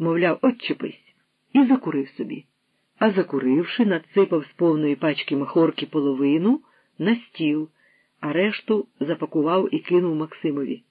мовляв, отчепись, і закурив собі. А закуривши, надсипав з повної пачки махорки половину на стіл, а решту запакував і кинув Максимові.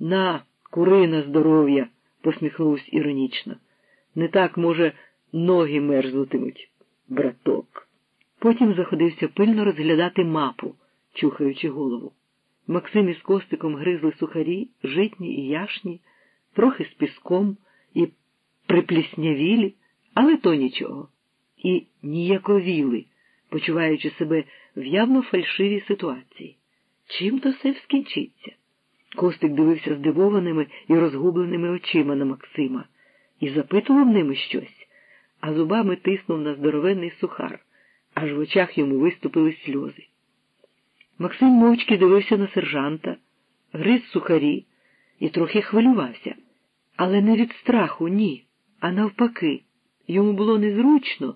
На, кури на здоров'я, посміхнувся іронічно. Не так, може, ноги мерзнутимуть, браток. Потім заходився пильно розглядати мапу, чухаючи голову. Максим із костиком гризли сухарі, житні і яшні, трохи з піском і припліснявілі, але то нічого. І ніяковіли, почуваючи себе в явно фальшивій ситуації. Чим то все скінчиться? Костик дивився здивованими і розгубленими очима на Максима і запитував ними щось, а зубами тиснув на здоровенний сухар, аж в очах йому виступили сльози. Максим мовчки дивився на сержанта, гриз сухарі і трохи хвилювався, але не від страху, ні, а навпаки. Йому було незручно,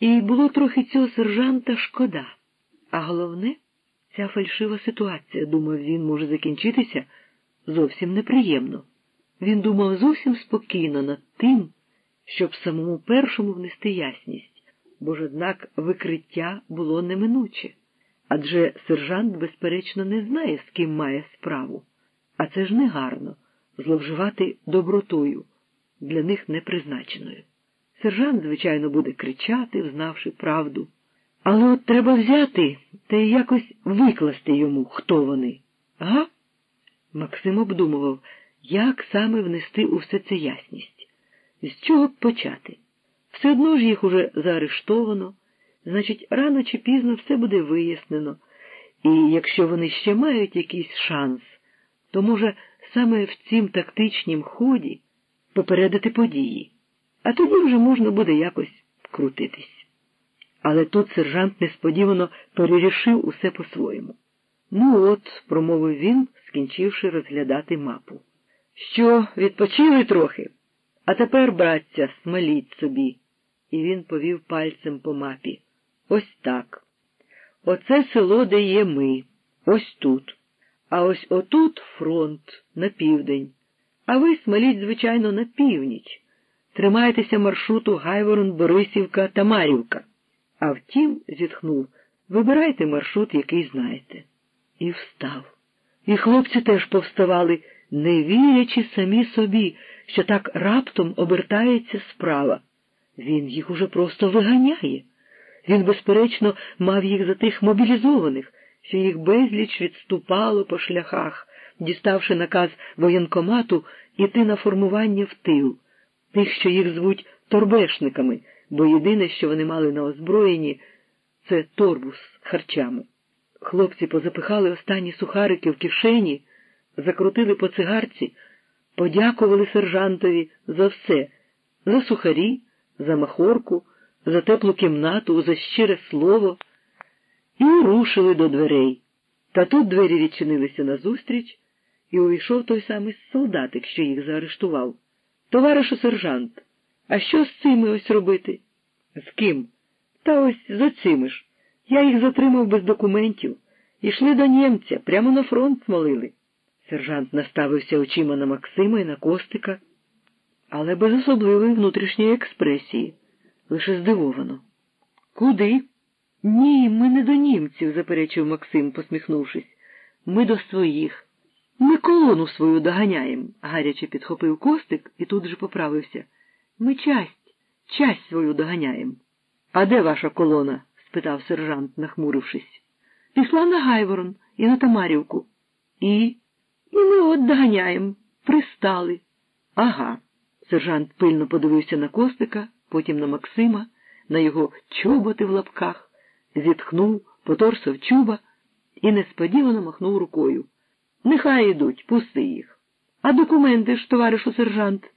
і було трохи цього сержанта шкода. А головне, ця фальшива ситуація, думав він, може закінчитися зовсім неприємно. Він думав зовсім спокійно над тим, щоб самому першому внести ясність, бо ж однак викриття було неминуче. Адже сержант, безперечно, не знає, з ким має справу, а це ж негарно зловживати добротою, для них непризначеною. Сержант, звичайно, буде кричати, взнавши правду. Але от треба взяти та й якось викласти йому, хто вони. Га? Максим обдумував, як саме внести у все це ясність. З чого б почати? Все одно ж їх уже заарештовано, значить, рано чи пізно все буде вияснено, і якщо вони ще мають якийсь шанс, то, може, саме в цім тактичнім ході попередити події, а тоді вже можна буде якось крутитись. Але тут сержант несподівано перерішив усе по-своєму. Ну от, промовив він, скінчивши розглядати мапу. Що, відпочили трохи? А тепер, братця, смаліть собі. І він повів пальцем по мапі. Ось так. Оце село, де є ми, ось тут. А ось отут фронт на південь. А ви смаліть, звичайно, на північ. Тримайтеся маршруту Гайворон, Борисівка та Марівка. А втім, зітхнув, вибирайте маршрут, який знаєте. І встав. І хлопці теж повставали, не вірячи самі собі, що так раптом обертається справа. Він їх уже просто виганяє. Він, безперечно, мав їх за тих мобілізованих, що їх безліч відступало по шляхах, діставши наказ воєнкомату іти на формування в тил, тих, що їх звуть торбешниками, бо єдине, що вони мали на озброєнні, це торбу з харчами. Хлопці позапихали останні сухарики в кишені, закрутили по цигарці, подякували сержантові за все, за сухарі, за махорку, за теплу кімнату, за щире слово, і рушили до дверей. Та тут двері відчинилися назустріч, і увійшов той самий солдатик, що їх заарештував. Товаришу сержант, а що з цими ось робити? З ким? Та ось з оцими ж. Я їх затримав без документів. Ішли до німця, прямо на фронт смолили. Сержант наставився очима на Максима і на Костика, але без особливої внутрішньої експресії, лише здивовано. Куди? Ні, ми не до німців, заперечив Максим, посміхнувшись. Ми до своїх. Ми колону свою доганяємо, гаряче підхопив Костик і тут же поправився. Ми часть, часть свою доганяємо. А де ваша колона? спитав сержант, нахмурившись. Пішла на Гайворон і на Тамарівку. І? І ми от доганяємо. Пристали. Ага. Сержант пильно подивився на Костика, потім на Максима, на його чоботи в лапках, зітхнув, поторсав чуба і несподівано махнув рукою. Нехай ідуть, пусти їх. А документи ж, товаришу сержант?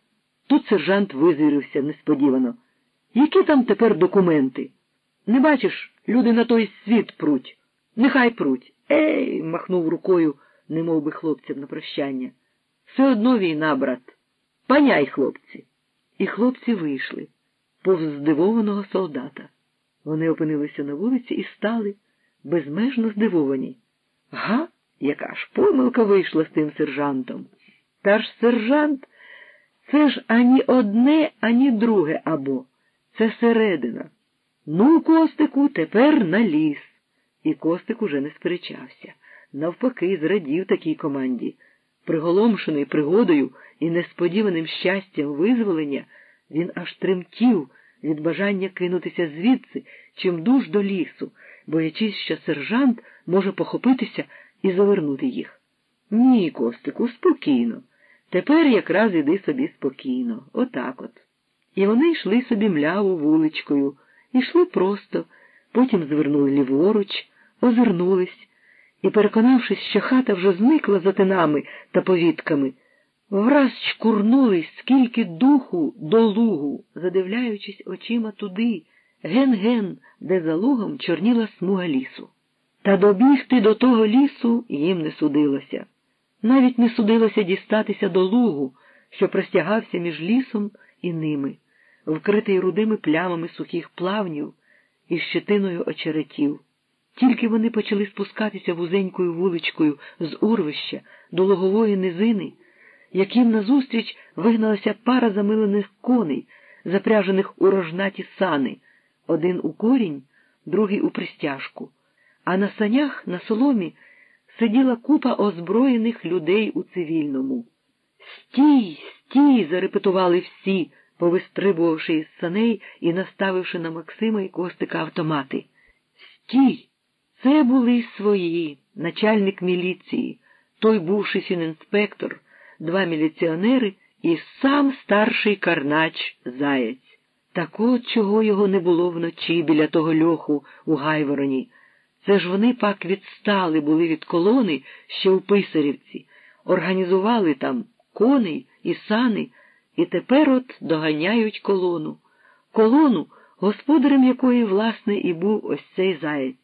Тут сержант визвірився несподівано. Які там тепер документи? Не бачиш, люди на той світ пруть. Нехай пруть. Ей, махнув рукою, немов би хлопцям на прощання. Все одно війна, брат. Паняй, хлопці. І хлопці вийшли, повз здивованого солдата. Вони опинилися на вулиці і стали безмежно здивовані. Га, яка ж помилка вийшла з тим сержантом. Та ж сержант Це ж ані одне, ані друге або. Це середина. Ну, Костику, тепер на ліс. І Костик уже не сперечався. Навпаки, зрадів такій команді. Приголомшений пригодою і несподіваним щастям визволення, він аж тремтів від бажання кинутися звідси, чим дуж до лісу, боячись, що сержант може похопитися і завернути їх. Ні, Костику, спокійно. Тепер якраз іди собі спокійно, отак от. І вони йшли собі мляву вуличкою, йшли просто, потім звернули ліворуч, озирнулись і, переконавшись, що хата вже зникла за тинами та повітками, враз чкурнулись скільки духу до лугу, задивляючись очима туди, ген-ген, де за лугом чорніла смуга лісу. Та добігти до того лісу їм не судилося. Навіть не судилося дістатися до лугу, що простягався між лісом і ними, вкритий рудими плямами сухих плавнів і щетиною очеретів. Тільки вони почали спускатися вузенькою вуличкою з урвища до логової низини, яким назустріч вигналася пара замилених коней, запряжених у рожнаті сани, один у корінь, другий у пристяжку, а на санях на соломі сиділа купа озброєних людей у цивільному. Стій, стій! зарепетували всі, повистрибувавши із саней і наставивши на Максима і Костика автомати. Стій! Це були свої, начальник міліції, той бувший фінінспектор, два міліціонери і сам старший карнач Заєць. Так от чого його не було вночі біля того льоху у Гайвороні. Це ж вони пак відстали були від колони ще у Писарівці, організували там коней і сани, і тепер от доганяють колону. Колону, господарем якої, власне, і був ось цей заєць.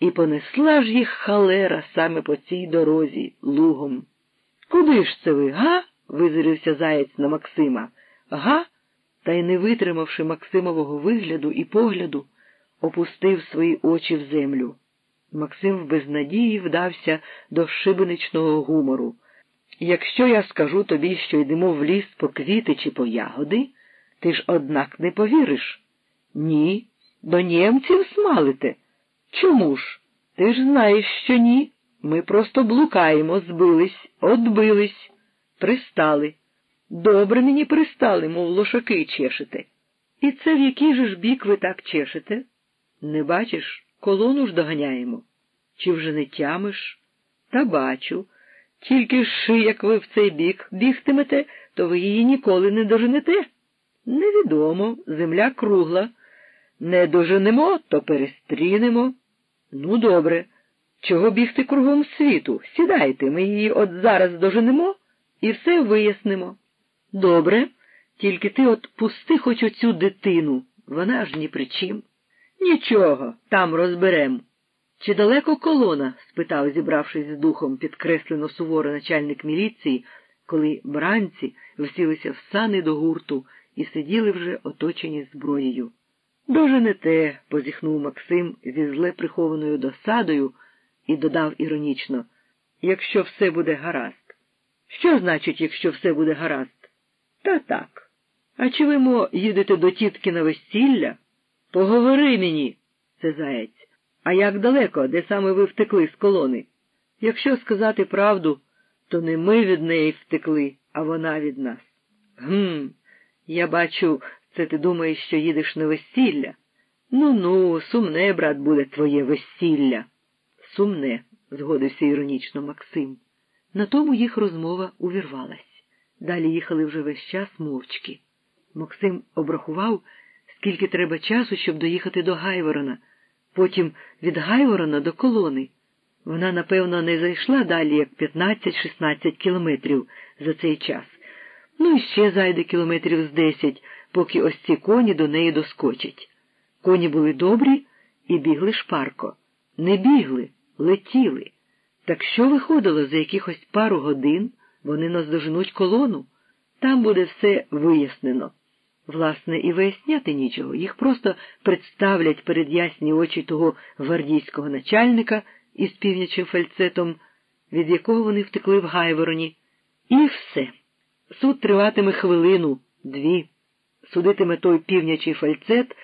І понесла ж їх халера саме по цій дорозі, лугом. Куди ж це ви, га? визирився заєць на Максима. Га? Та й не витримавши Максимового вигляду і погляду, опустив свої очі в землю. Максим в безнадії вдався до шибеничного гумору. Якщо я скажу тобі, що йдемо в ліс по квіти чи по ягоди, ти ж, однак, не повіриш. Ні, до німців смалите. Чому ж? Ти ж знаєш, що ні. Ми просто блукаємо, збились, отбились, пристали. Добре мені пристали, мов лошаки чешете. І це в який же ж бік ви так чешете? Не бачиш, колону ж доганяємо. Чи вже не тямиш? Та бачу. Тільки ж, як ви в цей бік бігтимете, то ви її ніколи не доженете. Невідомо, земля кругла. Не доженемо, то перестрінемо. Ну, добре. Чого бігти кругом світу? Сідайте, ми її от зараз доженемо і все вияснимо. Добре, тільки ти от пусти хоч оцю дитину, вона ж ні при чим. Нічого, там розберем. Чи далеко колона? спитав, зібравшись з духом, підкреслено суворо начальник міліції, коли бранці всілися в сани до гурту і сиділи вже оточені зброєю. Дуже не те, позіхнув Максим зі зле прихованою досадою і додав іронічно, якщо все буде гаразд. Що значить, якщо все буде гаразд? Та так. А чи ви мо їдете до тітки на весілля? Поговори мені, це заєць. А як далеко, де саме ви втекли з колони? Якщо сказати правду, то не ми від неї втекли, а вона від нас. Гм, я бачу, це ти думаєш, що їдеш на весілля? Ну ну, сумне, брат, буде твоє весілля. Сумне, згодився іронічно Максим. На тому їх розмова увірвалась. Далі їхали вже весь час мовчки. Максим обрахував, скільки треба часу, щоб доїхати до Гайворона, потім від Гайворона до колони. Вона, напевно, не зайшла далі, як 15-16 кілометрів за цей час. Ну і ще зайде кілометрів з десять, поки ось ці коні до неї доскочать. Коні були добрі і бігли шпарко. Не бігли, летіли. Так що виходило за якихось пару годин, вони наздоженуть колону? Там буде все вияснено. Власне, і виясняти нічого. Їх просто представлять перед ясні очі того гвардійського начальника із півнячим фальцетом, від якого вони втекли в Гайвороні. І все. Суд триватиме хвилину, дві. Судитиме той півнячий фальцет.